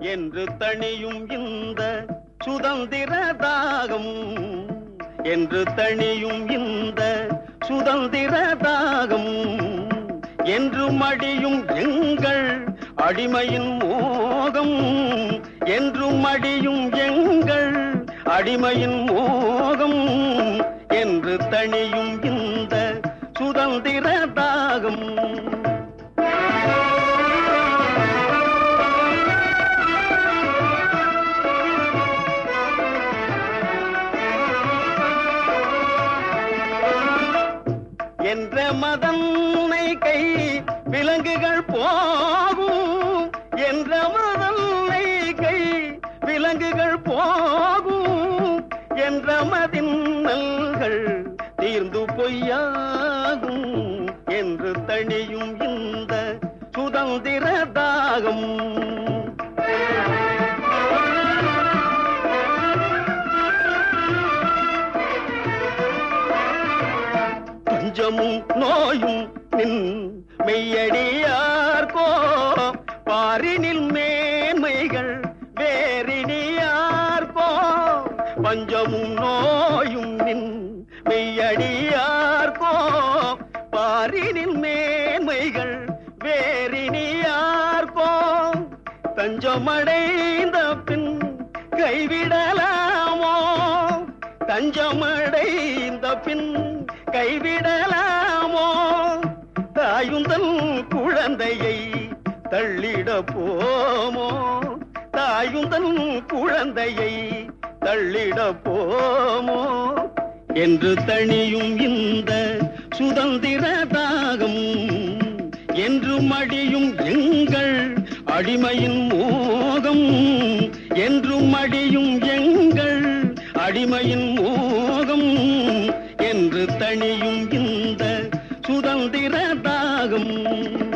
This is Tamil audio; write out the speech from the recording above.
என்று தணியும் இந்த சுதந்திர தாகம். என்று தணியும் இந்த சுதந்திர தாகம். என்று மடியும் எங்கள் அடிமையின் மோகம். என்று மடியும் எங்கள் அடிமையின் மோகம். என்று தணியும் இந்த சுதந்திர தாகம். என்ற மதன்னை கை விலங்குகள் போகும். என்ற மதன்னை கை விலங்குகள் போகும். என்ற மதின்னல்கள் தீர்ந்து பொய்யாகும். என்று தணியும் இந்த சுதந்திர தாகம் நெஞ்சமும் நோயும் நின் மெய்யடியார்கோ? பாரினில் மேன்மைகள் வேறினியார்கோ? பஞ்சமும் நோயும் நின் மெய்யடியார்கோ? பாரினில் மேன்மைகள் வேறினியார்கோ? தஞ்சமடைந்த பின் கைவிடலாமோ? தஞ்சமடைந்த பின் கைவிடலாமோ? தாயுந்தன் குழந்தையை தள்ளிட போமோ? தாயுந்தன் குழந்தையை தள்ளிட போமோ? என்று தணியும் இந்த சுதந்திர தாகம் என்று மடியும் எங்கள் அடிமையின் மோகம் என்று மடியும் எங்கள் அடிமையின் மோகம். தணியும் இந்த சுதந்திர தாகம்.